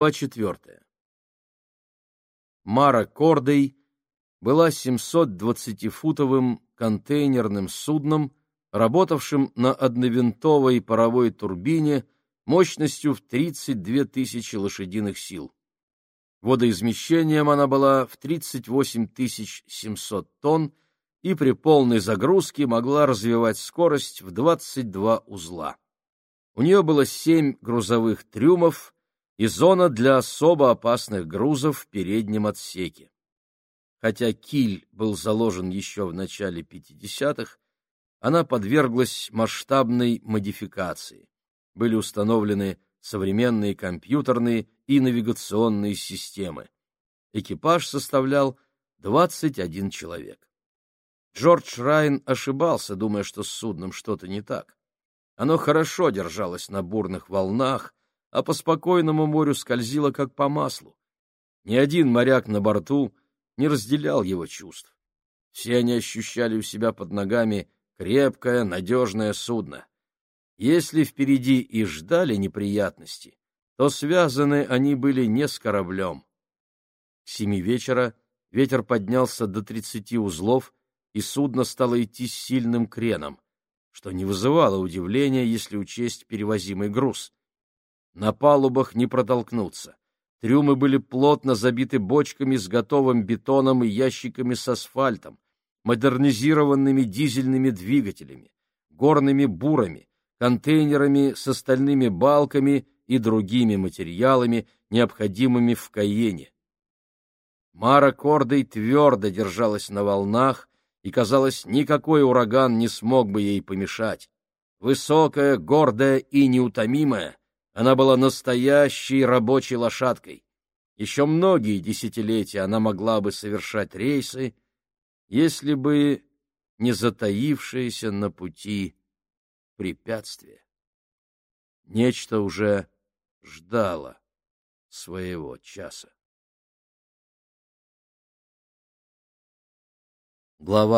Глава четвертая. Мара Кордей была 720-футовым контейнерным судном, работавшим на одновинтовой паровой турбине мощностью в 32 тысячи лошадиных сил. Водоизмещением она была в 38 700 тонн и при полной загрузке могла развивать скорость в 22 узла. У нее было семь грузовых трюмов и зона для особо опасных грузов в переднем отсеке. Хотя киль был заложен еще в начале 50-х, она подверглась масштабной модификации. Были установлены современные компьютерные и навигационные системы. Экипаж составлял 21 человек. Джордж Райн ошибался, думая, что с судном что-то не так. Оно хорошо держалось на бурных волнах, а по спокойному морю скользило как по маслу. Ни один моряк на борту не разделял его чувств. Все они ощущали у себя под ногами крепкое, надежное судно. Если впереди и ждали неприятности, то связаны они были не с кораблем. К семи вечера ветер поднялся до тридцати узлов, и судно стало идти с сильным креном, что не вызывало удивления, если учесть перевозимый груз. На палубах не протолкнуться. Трюмы были плотно забиты бочками с готовым бетоном и ящиками с асфальтом, модернизированными дизельными двигателями, горными бурами, контейнерами с остальными балками и другими материалами, необходимыми в Каене. Мара Кордой твердо держалась на волнах, и, казалось, никакой ураган не смог бы ей помешать. Высокая, гордая и неутомимая, она была настоящей рабочей лошадкой. Еще многие десятилетия она могла бы совершать рейсы, если бы не затаившееся на пути препятствие. Нечто уже ждало своего часа. Глава